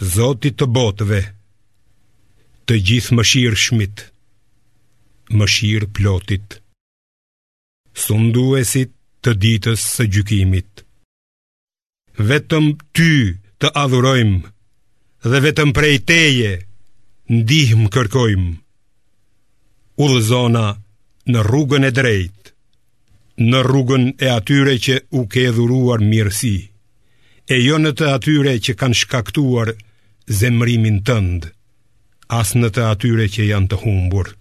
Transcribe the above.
Zotit të botëve, të Gjithëmëshirshmit, Mëshirëplotit, sunduesit të ditës së gjykimit. Vetëm ty të adhurojmë dhe vetëm prej teje ndihmë kërkojmë. Udhëzona në rrugën e drejtë, në rrugën e atyre që u ke dhuruar mirësi, e jo në të atyre që kanë shkaktuar zemërimin tënd, as në të atyre që janë të humbur.